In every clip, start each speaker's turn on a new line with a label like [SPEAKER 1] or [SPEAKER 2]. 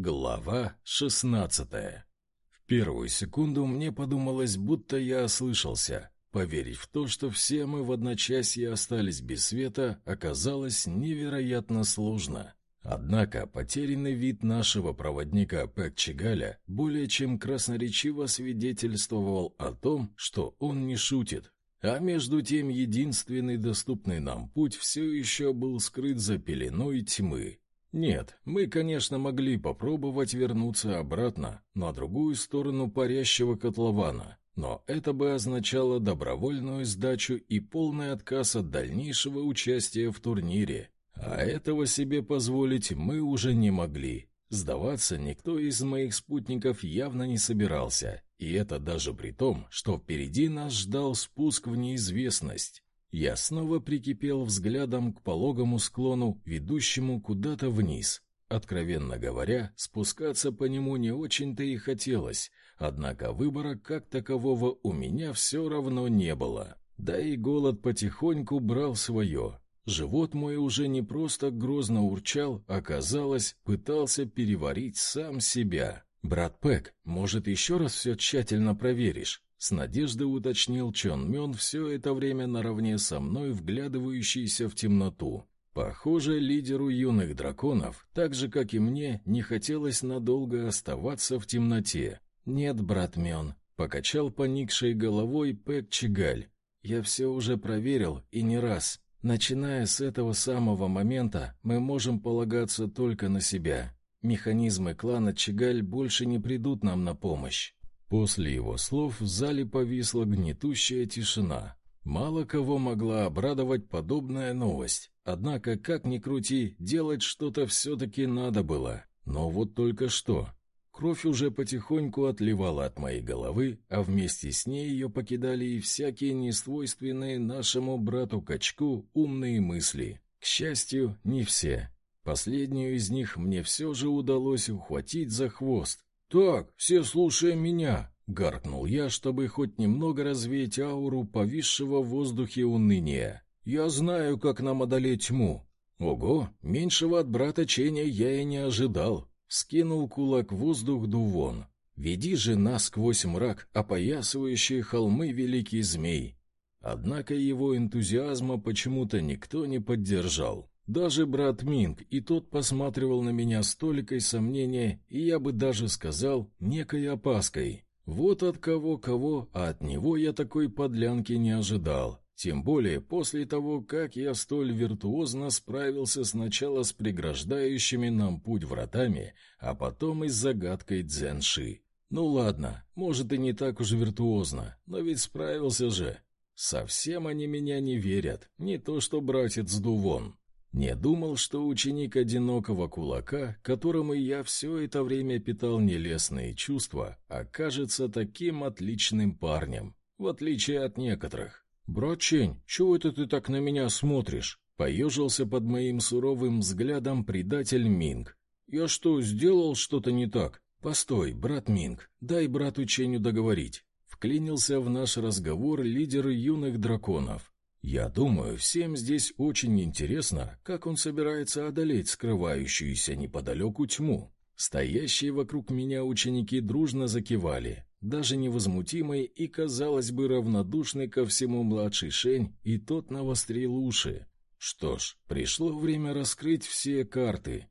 [SPEAKER 1] Глава шестнадцатая. В первую секунду мне подумалось, будто я ослышался. Поверить в то, что все мы в одночасье остались без света, оказалось невероятно сложно. Однако потерянный вид нашего проводника Пэкчигаля более чем красноречиво свидетельствовал о том, что он не шутит. А между тем единственный доступный нам путь все еще был скрыт за пеленой тьмы. Нет, мы, конечно, могли попробовать вернуться обратно, на другую сторону парящего котлована, но это бы означало добровольную сдачу и полный отказ от дальнейшего участия в турнире. А этого себе позволить мы уже не могли. Сдаваться никто из моих спутников явно не собирался, и это даже при том, что впереди нас ждал спуск в неизвестность. Я снова прикипел взглядом к пологому склону, ведущему куда-то вниз. Откровенно говоря, спускаться по нему не очень-то и хотелось, однако выбора как такового у меня все равно не было. Да и голод потихоньку брал свое. Живот мой уже не просто грозно урчал, а, казалось, пытался переварить сам себя. «Брат Пэк, может, еще раз все тщательно проверишь?» С надеждой уточнил Чон Мён все это время наравне со мной, вглядывающийся в темноту. Похоже, лидеру юных драконов, так же, как и мне, не хотелось надолго оставаться в темноте. «Нет, брат Мён», — покачал поникшей головой Пэк Чигаль. «Я все уже проверил, и не раз. Начиная с этого самого момента, мы можем полагаться только на себя. Механизмы клана Чигаль больше не придут нам на помощь. После его слов в зале повисла гнетущая тишина. Мало кого могла обрадовать подобная новость. Однако, как ни крути, делать что-то все-таки надо было. Но вот только что. Кровь уже потихоньку отливала от моей головы, а вместе с ней ее покидали и всякие несвойственные нашему брату-качку умные мысли. К счастью, не все. Последнюю из них мне все же удалось ухватить за хвост, «Так, все слушаем меня!» — гаркнул я, чтобы хоть немного развеять ауру повисшего в воздухе уныния. «Я знаю, как нам одолеть тьму». «Ого, меньшего от брата Ченя я и не ожидал!» — скинул кулак в воздух Дувон. «Веди же нас сквозь мрак, опоясывающие холмы великий змей!» Однако его энтузиазма почему-то никто не поддержал. Даже брат Минг, и тот посматривал на меня с толикой сомнения, и я бы даже сказал, некой опаской. Вот от кого-кого, а от него я такой подлянки не ожидал. Тем более после того, как я столь виртуозно справился сначала с преграждающими нам путь вратами, а потом и с загадкой Дзенши. Ну ладно, может и не так уж виртуозно, но ведь справился же. Совсем они меня не верят, не то что братец Дувон. Не думал, что ученик одинокого кулака, которому я все это время питал нелестные чувства, окажется таким отличным парнем, в отличие от некоторых. «Братчень, чего это ты так на меня смотришь?» Поежился под моим суровым взглядом предатель Минг. «Я что, сделал что-то не так?» «Постой, брат Минг, дай брату Ченю договорить». Вклинился в наш разговор лидер юных драконов. Я думаю, всем здесь очень интересно, как он собирается одолеть скрывающуюся неподалеку тьму. Стоящие вокруг меня ученики дружно закивали, даже невозмутимый и, казалось бы, равнодушный ко всему младший Шень, и тот навострил уши. Что ж, пришло время раскрыть все карты.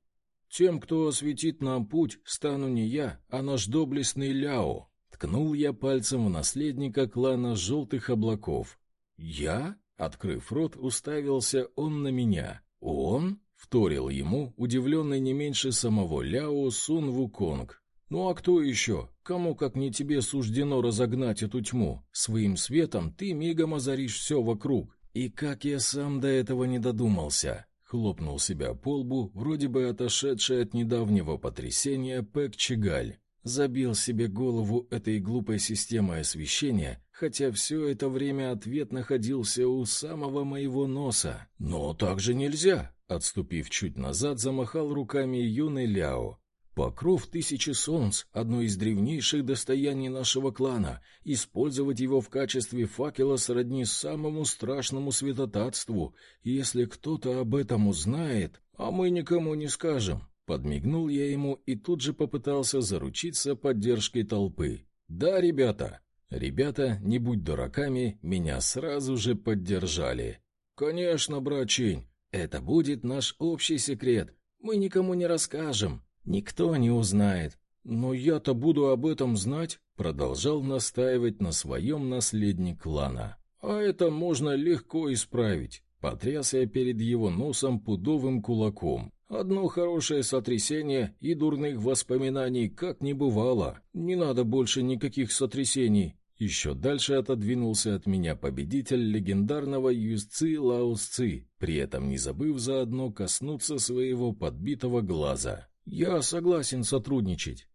[SPEAKER 1] Тем, кто осветит нам путь, стану не я, а наш доблестный Ляо. Ткнул я пальцем в наследника клана Желтых Облаков. Я? Открыв рот, уставился он на меня. «Он?» — вторил ему, удивленный не меньше самого Ляо Сун Вуконг. «Ну а кто еще? Кому, как не тебе, суждено разогнать эту тьму? Своим светом ты мигом озаришь все вокруг. И как я сам до этого не додумался!» Хлопнул себя по лбу, вроде бы отошедший от недавнего потрясения Пэк Чигаль. Забил себе голову этой глупой системой освещения, хотя все это время ответ находился у самого моего носа. «Но так же нельзя!» Отступив чуть назад, замахал руками юный Ляо. Покров тысячи солнц — одно из древнейших достояний нашего клана. Использовать его в качестве факела сродни самому страшному святотатству. Если кто-то об этом узнает, а мы никому не скажем. Подмигнул я ему и тут же попытался заручиться поддержкой толпы. «Да, ребята!» Ребята, не будь дураками, меня сразу же поддержали. «Конечно, брачень, это будет наш общий секрет. Мы никому не расскажем, никто не узнает. Но я-то буду об этом знать», — продолжал настаивать на своем наследник клана. «А это можно легко исправить», — потряс я перед его носом пудовым кулаком. «Одно хорошее сотрясение и дурных воспоминаний как не бывало. Не надо больше никаких сотрясений. Еще дальше отодвинулся от меня победитель легендарного юзцы Лао Ци, при этом не забыв заодно коснуться своего подбитого глаза. «Я согласен сотрудничать».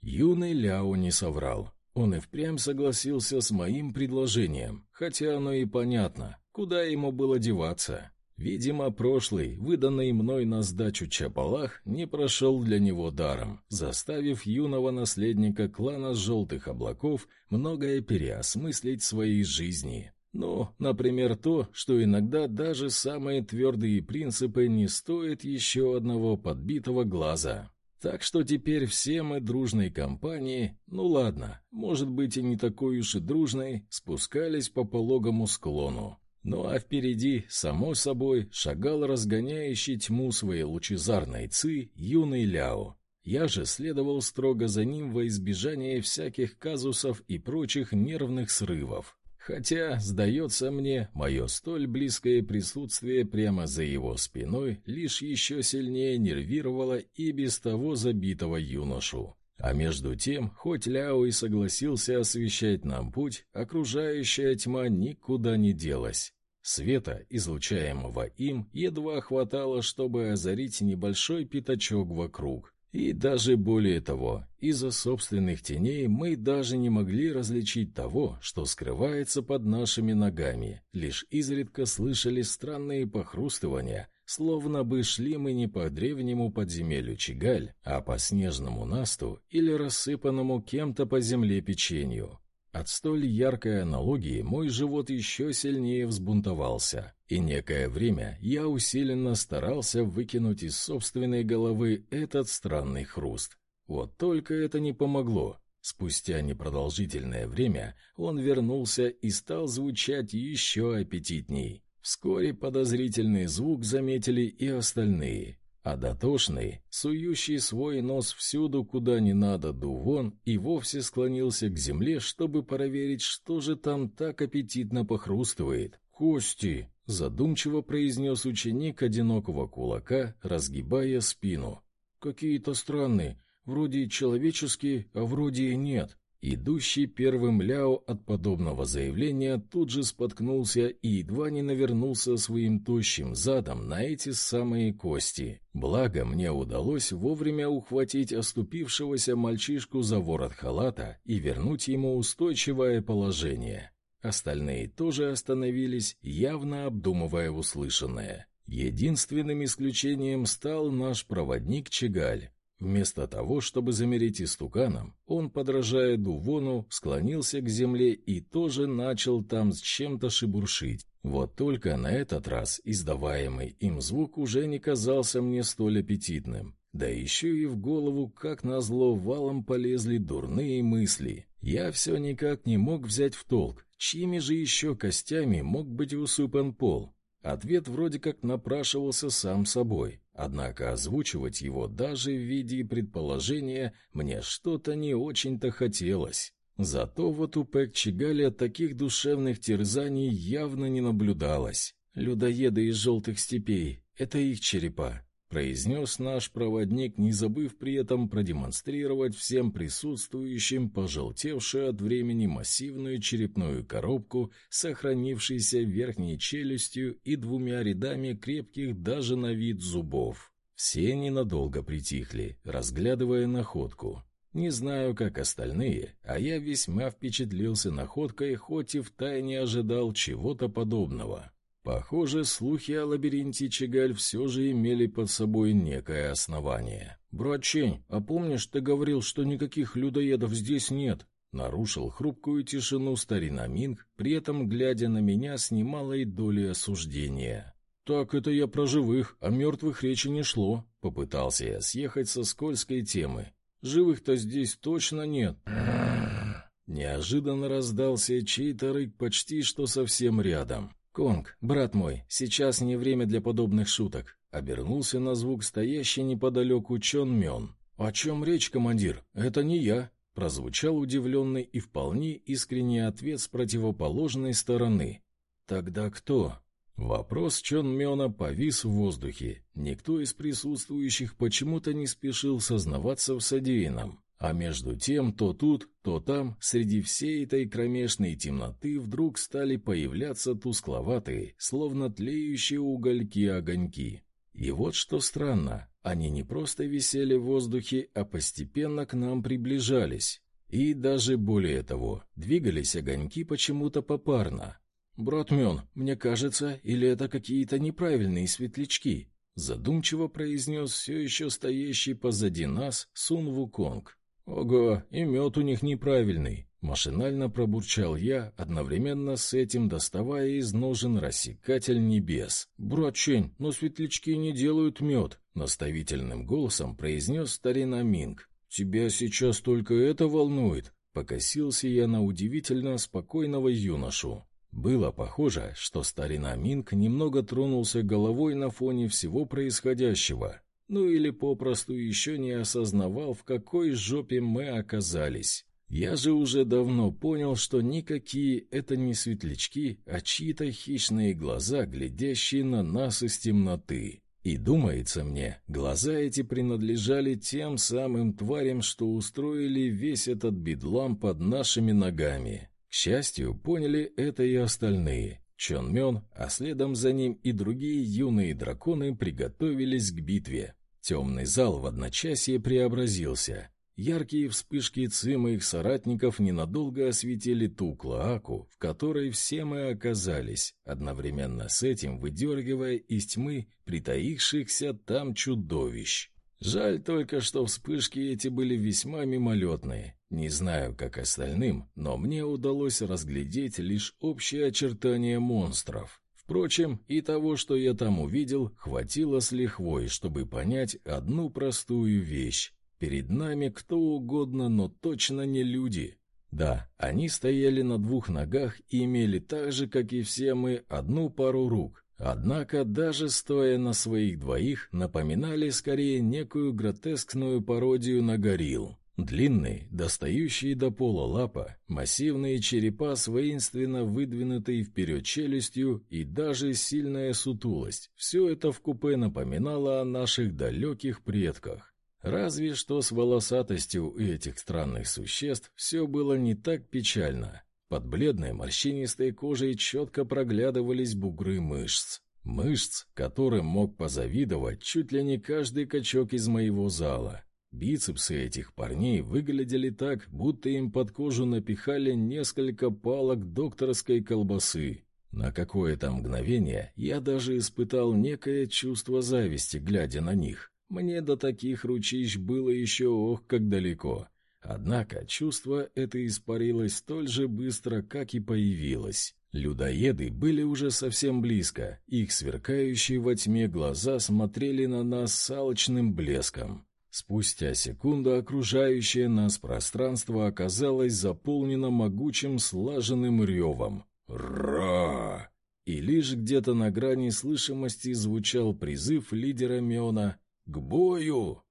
[SPEAKER 1] Юный Ляо не соврал. Он и впрямь согласился с моим предложением, хотя оно и понятно, куда ему было деваться. Видимо, прошлый, выданный мной на сдачу Чапалах, не прошел для него даром, заставив юного наследника клана Желтых Облаков многое переосмыслить в своей жизни. Ну, например, то, что иногда даже самые твердые принципы не стоят еще одного подбитого глаза. Так что теперь все мы дружной компанией, ну ладно, может быть и не такой уж и дружной, спускались по пологому склону. Ну а впереди, само собой, шагал разгоняющий тьму своей лучезарной ци юный Ляо. Я же следовал строго за ним во избежание всяких казусов и прочих нервных срывов. Хотя, сдается мне, мое столь близкое присутствие прямо за его спиной лишь еще сильнее нервировало и без того забитого юношу. А между тем, хоть Ляо и согласился освещать нам путь, окружающая тьма никуда не делась. Света, излучаемого им, едва хватало, чтобы озарить небольшой пятачок вокруг. И даже более того, из-за собственных теней мы даже не могли различить того, что скрывается под нашими ногами, лишь изредка слышали странные похрустывания — словно бы шли мы не по древнему подземелью Чигаль, а по снежному насту или рассыпанному кем-то по земле печенью. От столь яркой аналогии мой живот еще сильнее взбунтовался, и некое время я усиленно старался выкинуть из собственной головы этот странный хруст. Вот только это не помогло. Спустя непродолжительное время он вернулся и стал звучать еще аппетитней. Вскоре подозрительный звук заметили и остальные, а дотошный, сующий свой нос всюду, куда не надо, дувон, и вовсе склонился к земле, чтобы проверить, что же там так аппетитно похрустывает. «Кости!» — задумчиво произнес ученик одинокого кулака, разгибая спину. «Какие-то странные, вроде человеческие, а вроде и нет». Идущий первым Ляо от подобного заявления тут же споткнулся и едва не навернулся своим тощим задом на эти самые кости. Благо, мне удалось вовремя ухватить оступившегося мальчишку за ворот халата и вернуть ему устойчивое положение. Остальные тоже остановились, явно обдумывая услышанное. Единственным исключением стал наш проводник Чегаль. Вместо того, чтобы замереть истуканом, он, подражая Дувону, склонился к земле и тоже начал там с чем-то шебуршить. Вот только на этот раз издаваемый им звук уже не казался мне столь аппетитным. Да еще и в голову, как назло, валом полезли дурные мысли. Я все никак не мог взять в толк, чьими же еще костями мог быть усыпан пол. Ответ вроде как напрашивался сам собой, однако озвучивать его даже в виде предположения мне что-то не очень-то хотелось. Зато вот у Пэк Чигаля таких душевных терзаний явно не наблюдалось. Людоеды из желтых степей — это их черепа произнес наш проводник, не забыв при этом продемонстрировать всем присутствующим пожелтевшую от времени массивную черепную коробку, сохранившейся верхней челюстью и двумя рядами крепких даже на вид зубов. Все ненадолго притихли, разглядывая находку. Не знаю, как остальные, а я весьма впечатлился находкой, хоть и втайне ожидал чего-то подобного. Похоже, слухи о лабиринте Чегаль все же имели под собой некое основание. «Братчень, а помнишь, ты говорил, что никаких людоедов здесь нет?» Нарушил хрупкую тишину старина Минг, при этом глядя на меня с немалой долей осуждения. «Так это я про живых, а мертвых речи не шло», Попытался я съехать со скользкой темы. Живых-то здесь точно нет. Неожиданно раздался чей-то рык почти что совсем рядом. «Конг, брат мой, сейчас не время для подобных шуток», — обернулся на звук стоящий неподалеку Чон Мён. «О чем речь, командир? Это не я», — прозвучал удивленный и вполне искренний ответ с противоположной стороны. «Тогда кто?» Вопрос Чон Мёна повис в воздухе. Никто из присутствующих почему-то не спешил сознаваться в содеянном. А между тем, то тут, то там, среди всей этой кромешной темноты вдруг стали появляться тускловатые, словно тлеющие угольки-огоньки. И вот что странно, они не просто висели в воздухе, а постепенно к нам приближались. И даже более того, двигались огоньки почему-то попарно. «Братмен, мне кажется, или это какие-то неправильные светлячки?» задумчиво произнес все еще стоящий позади нас Сун Вуконг. «Ого, и мед у них неправильный!» Машинально пробурчал я, одновременно с этим доставая из ножен рассекатель небес. «Братчень, но светлячки не делают мед!» Наставительным голосом произнес старина Минг. «Тебя сейчас только это волнует?» Покосился я на удивительно спокойного юношу. Было похоже, что старина Минг немного тронулся головой на фоне всего происходящего ну или попросту еще не осознавал, в какой жопе мы оказались. Я же уже давно понял, что никакие это не светлячки, а чьи-то хищные глаза, глядящие на нас из темноты. И думается мне, глаза эти принадлежали тем самым тварям, что устроили весь этот бедлам под нашими ногами. К счастью, поняли это и остальные. Чон Мён, а следом за ним и другие юные драконы приготовились к битве. Темный зал в одночасье преобразился. Яркие вспышки ци моих соратников ненадолго осветили ту клоаку, в которой все мы оказались, одновременно с этим выдергивая из тьмы притаившихся там чудовищ. Жаль только, что вспышки эти были весьма мимолетные. Не знаю, как остальным, но мне удалось разглядеть лишь общие очертания монстров. Впрочем, и того, что я там увидел, хватило с лихвой, чтобы понять одну простую вещь. Перед нами кто угодно, но точно не люди. Да, они стояли на двух ногах и имели так же, как и все мы, одну пару рук. Однако, даже стоя на своих двоих, напоминали скорее некую гротескную пародию на горилл. Длинные, достающие до пола лапа, массивные черепа с воинственно выдвинутой вперед челюстью и даже сильная сутулость. Все это в купе напоминало о наших далеких предках. Разве что с волосатостью этих странных существ все было не так печально. Под бледной морщинистой кожей четко проглядывались бугры мышц. Мышц, которым мог позавидовать чуть ли не каждый качок из моего зала. Бицепсы этих парней выглядели так, будто им под кожу напихали несколько палок докторской колбасы. На какое-то мгновение я даже испытал некое чувство зависти, глядя на них. Мне до таких ручищ было еще ох как далеко. Однако чувство это испарилось столь же быстро, как и появилось. Людоеды были уже совсем близко, их сверкающие во тьме глаза смотрели на нас с алчным блеском. Спустя секунду окружающее нас пространство оказалось заполнено могучим слаженным ревом. «Ра!» И лишь где-то на грани слышимости звучал призыв лидера Мёна «К бою!»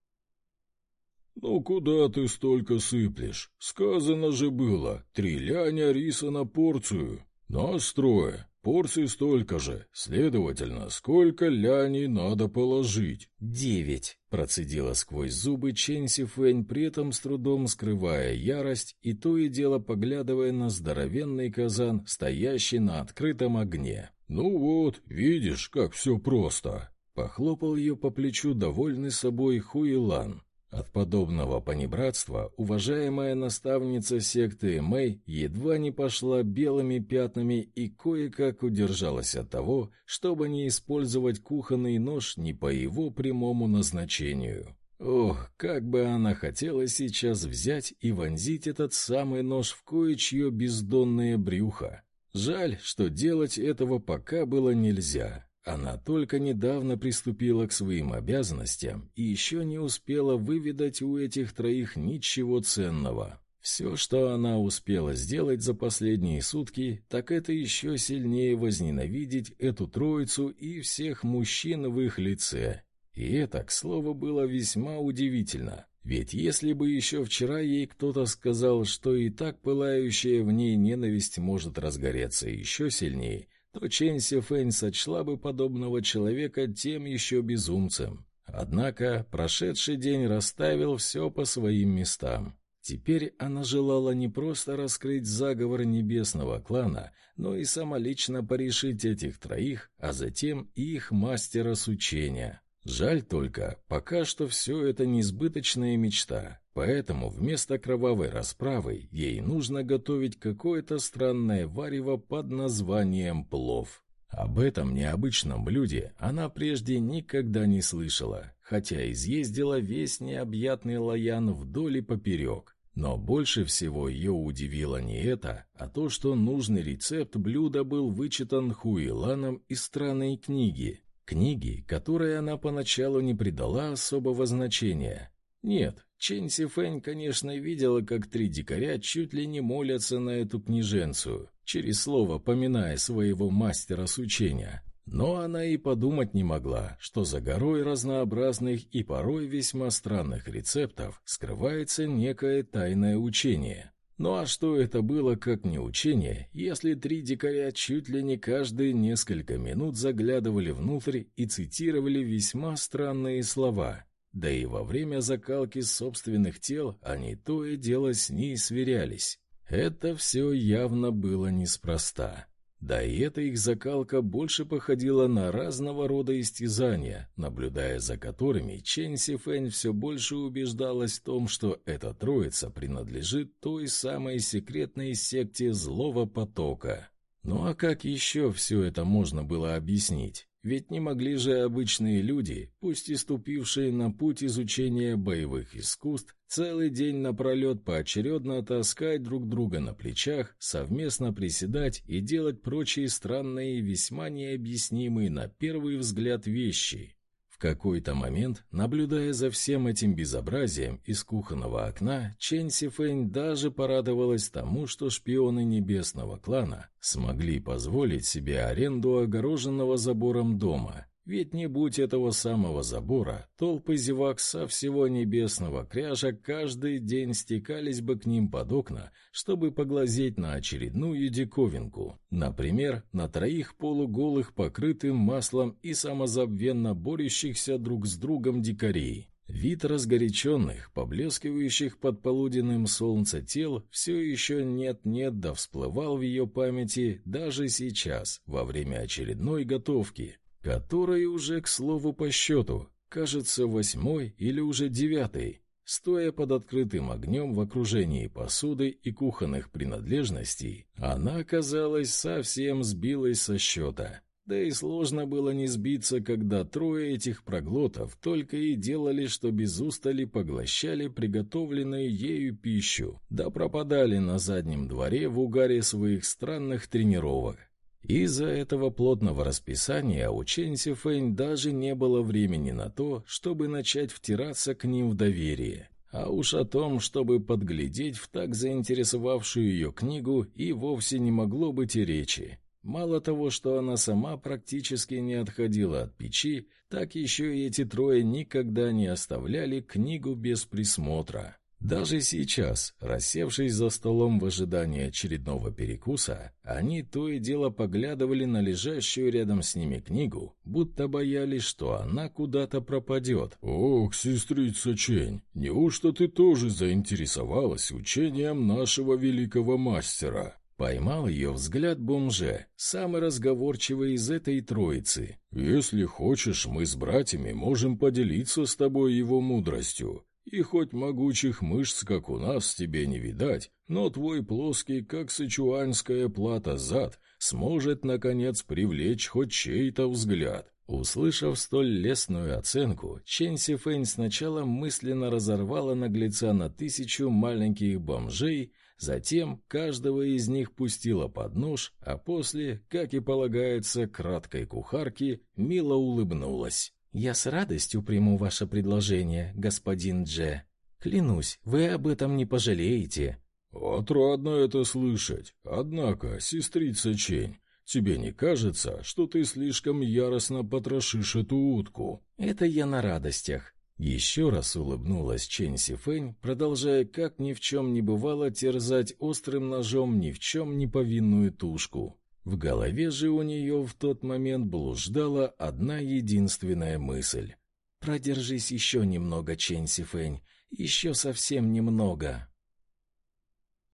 [SPEAKER 1] «Ну куда ты столько сыплешь? Сказано же было, три ляня риса на порцию. Нас трое, Порций столько же, следовательно, сколько ляней надо положить?
[SPEAKER 2] Девять,
[SPEAKER 1] процедила сквозь зубы Чен Сифэнь, при этом с трудом скрывая ярость и то и дело поглядывая на здоровенный казан, стоящий на открытом огне.
[SPEAKER 3] Ну вот, видишь, как все просто.
[SPEAKER 1] Похлопал ее по плечу довольный собой Хуилан. От подобного понебратства уважаемая наставница секты Мэй едва не пошла белыми пятнами и кое-как удержалась от того, чтобы не использовать кухонный нож не по его прямому назначению. Ох, как бы она хотела сейчас взять и вонзить этот самый нож в кое-чье бездонное брюхо. Жаль, что делать этого пока было нельзя. Она только недавно приступила к своим обязанностям и еще не успела выведать у этих троих ничего ценного. Все, что она успела сделать за последние сутки, так это еще сильнее возненавидеть эту троицу и всех мужчин в их лице. И это, к слову, было весьма удивительно. Ведь если бы еще вчера ей кто-то сказал, что и так пылающая в ней ненависть может разгореться еще сильнее, то Чен Сифэнь сочла бы подобного человека тем еще безумцем. Однако прошедший день расставил все по своим местам. Теперь она желала не просто раскрыть заговор небесного клана, но и самолично порешить этих троих, а затем и их мастера с учения. Жаль только, пока что все это несбыточная мечта, поэтому вместо кровавой расправы ей нужно готовить какое-то странное варево под названием плов. Об этом необычном блюде она прежде никогда не слышала, хотя изъездила весь необъятный лаян вдоль и поперек. Но больше всего ее удивило не это, а то, что нужный рецепт блюда был вычитан Хуиланом из странной книги, книги, которой она поначалу не придала особого значения. Нет, Чен Сифэнь, конечно, видела, как три дикаря чуть ли не молятся на эту книженцию, через слово поминая своего мастера с учения. Но она и подумать не могла, что за горой разнообразных и порой весьма странных рецептов скрывается некое тайное учение. Ну а что это было как не учение, если три дикаря чуть ли не каждые несколько минут заглядывали внутрь и цитировали весьма странные слова? Да и во время закалки собственных тел они то и дело с ней сверялись. Это все явно было неспроста. Да и эта их закалка больше походила на разного рода истязания, наблюдая за которыми Чен Сифэнь все больше убеждалась в том, что эта троица принадлежит той самой секретной секте Злого Потока. Ну а как еще все это можно было объяснить? Ведь не могли же обычные люди, пусть и ступившие на путь изучения боевых искусств, целый день напролет поочередно таскать друг друга на плечах, совместно приседать и делать прочие странные весьма необъяснимые на первый взгляд вещи какой-то момент, наблюдая за всем этим безобразием из кухонного окна, Чен Сифэнь даже порадовалась тому, что шпионы небесного клана смогли позволить себе аренду огороженного забором дома, ведь не будь этого самого забора, толпы зевак со всего небесного кряжа каждый день стекались бы к ним под окна, чтобы поглазеть на очередную диковинку. Например, на троих полуголых, покрытым маслом и самозабвенно борющихся друг с другом дикарей. Вид разгоряченных, поблескивающих под полуденным солнце тел все еще нет-нет да всплывал в ее памяти даже сейчас, во время очередной готовки который уже, к слову, по счету, кажется, восьмой или уже девятый, стоя под открытым огнем в окружении посуды и кухонных принадлежностей, она, казалось, совсем сбилась со счета. Да и сложно было не сбиться, когда трое этих проглотов только и делали, что без устали поглощали приготовленную ею пищу, да пропадали на заднем дворе в угаре своих странных тренировок. Из-за этого плотного расписания у Чен Сифэнь даже не было времени на то, чтобы начать втираться к ним в доверие. А уж о том, чтобы подглядеть в так заинтересовавшую ее книгу, и вовсе не могло быть и речи. Мало того, что она сама практически не отходила от печи, так еще и эти трое никогда не оставляли книгу без присмотра. Даже сейчас, рассевшись за столом в ожидании очередного перекуса, они то и дело поглядывали на лежащую рядом с ними книгу, будто боялись, что она куда-то пропадет.
[SPEAKER 3] «Ох, сестрица Чень, неужто ты тоже заинтересовалась учением нашего великого мастера?»
[SPEAKER 1] Поймал ее взгляд бомже, самый разговорчивый из этой троицы.
[SPEAKER 3] «Если хочешь, мы с братьями можем поделиться с тобой его мудростью. И хоть могучих мышц, как у нас, тебе не видать, но твой плоский, как сычуанская плата зад, сможет, наконец, привлечь хоть чей-то взгляд.
[SPEAKER 1] Услышав столь лестную оценку, Чен Сифэнь сначала мысленно разорвала наглеца на тысячу маленьких бомжей, затем каждого из них пустила под нож, а после, как и полагается краткой кухарке, мило улыбнулась. «Я с радостью приму ваше предложение, господин Дже. Клянусь, вы об этом не пожалеете».
[SPEAKER 3] «Отрадно это слышать. Однако, сестрица Чень, Тебе не кажется, что ты слишком яростно потрошишь эту утку?»
[SPEAKER 1] «Это я на радостях». Еще раз улыбнулась Чэнь Сифэнь, продолжая как ни в чем не бывало терзать острым ножом ни в чем не повинную тушку. В голове же у нее в тот момент блуждала одна единственная мысль. «Продержись еще немного, Чэнь Сифэнь, еще совсем немного».